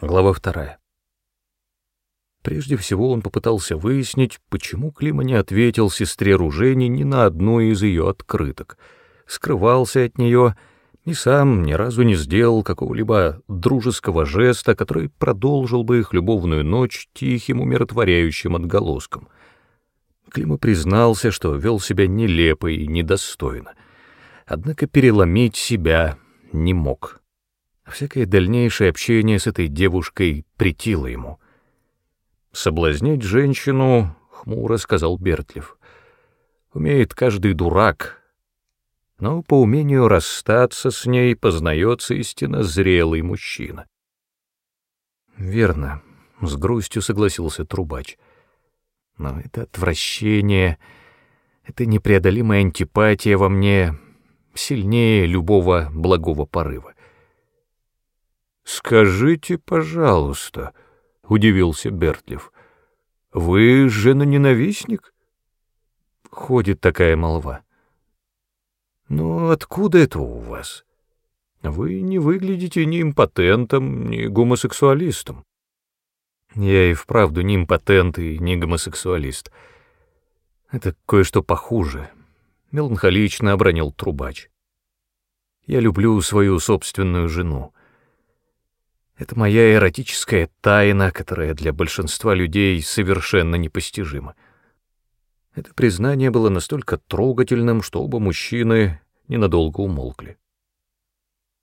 Глава вторая. Прежде всего он попытался выяснить, почему Клима не ответил сестре Ружени ни на одну из ее открыток, скрывался от нее и сам ни разу не сделал какого-либо дружеского жеста, который продолжил бы их любовную ночь тихим умиротворяющим отголоском. Клима признался, что вел себя нелепо и недостойно, однако переломить себя не мог. Всякое дальнейшее общение с этой девушкой притило ему. «Соблазнять женщину», — хмуро сказал Бертлев, — «умеет каждый дурак, но по умению расстаться с ней познается истинно зрелый мужчина». «Верно», — с грустью согласился Трубач. «Но это отвращение, это непреодолимая антипатия во мне сильнее любого благого порыва. «Скажите, пожалуйста», — удивился Бертлев, — «вы жена-ненавистник?» Ходит такая молва. «Ну, откуда это у вас? Вы не выглядите ни импотентом, ни гомосексуалистом». Я и вправду не импотент и не гомосексуалист. Это кое-что похуже. Меланхолично обронил трубач. Я люблю свою собственную жену. Это моя эротическая тайна, которая для большинства людей совершенно непостижима. Это признание было настолько трогательным, что оба мужчины ненадолго умолкли.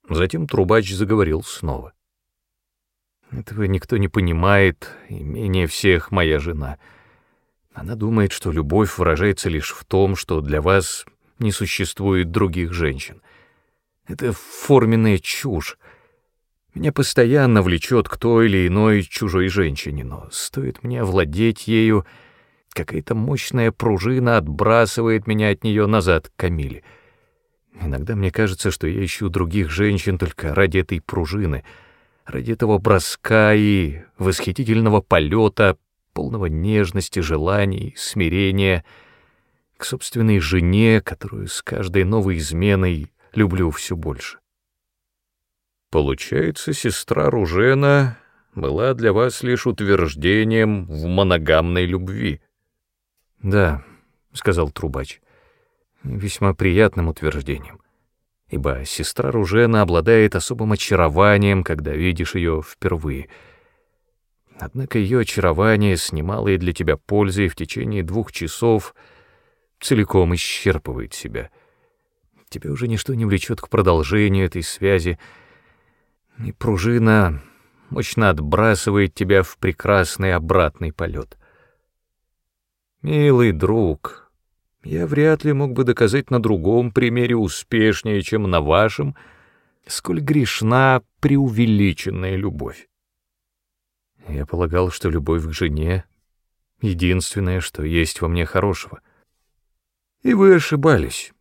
Затем трубач заговорил снова. Этого никто не понимает, и менее всех моя жена. Она думает, что любовь выражается лишь в том, что для вас не существует других женщин. Это форменная чушь. Меня постоянно влечет к той или иной чужой женщине, но стоит мне овладеть ею, какая-то мощная пружина отбрасывает меня от нее назад к Камиле. Иногда мне кажется, что я ищу других женщин только ради этой пружины, ради этого броска и восхитительного полета, полного нежности, желаний, смирения, к собственной жене, которую с каждой новой изменой люблю все больше. Получается, сестра Ружена была для вас лишь утверждением в моногамной любви. Да, сказал Трубач, весьма приятным утверждением, ибо сестра Ружена обладает особым очарованием, когда видишь ее впервые. Однако ее очарование снимало и для тебя пользы и в течение двух часов целиком исчерпывает себя. Тебя уже ничто не влечет к продолжению этой связи, и пружина мощно отбрасывает тебя в прекрасный обратный полет. Милый друг, я вряд ли мог бы доказать на другом примере успешнее, чем на вашем, сколь грешна преувеличенная любовь. Я полагал, что любовь к жене — единственное, что есть во мне хорошего. И вы ошибались.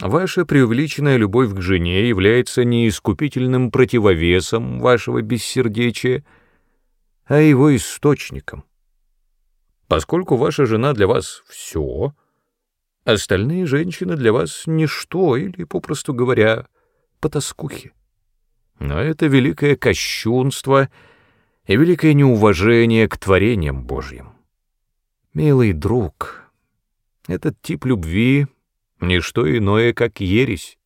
Ваша преувеличенная любовь к жене является не искупительным противовесом вашего бессердечия, а его источником. Поскольку ваша жена для вас все, остальные женщины для вас ничто или, попросту говоря, потаскухи. Но это великое кощунство и великое неуважение к творениям Божьим. Милый друг, этот тип любви — ничто иное, как ересь.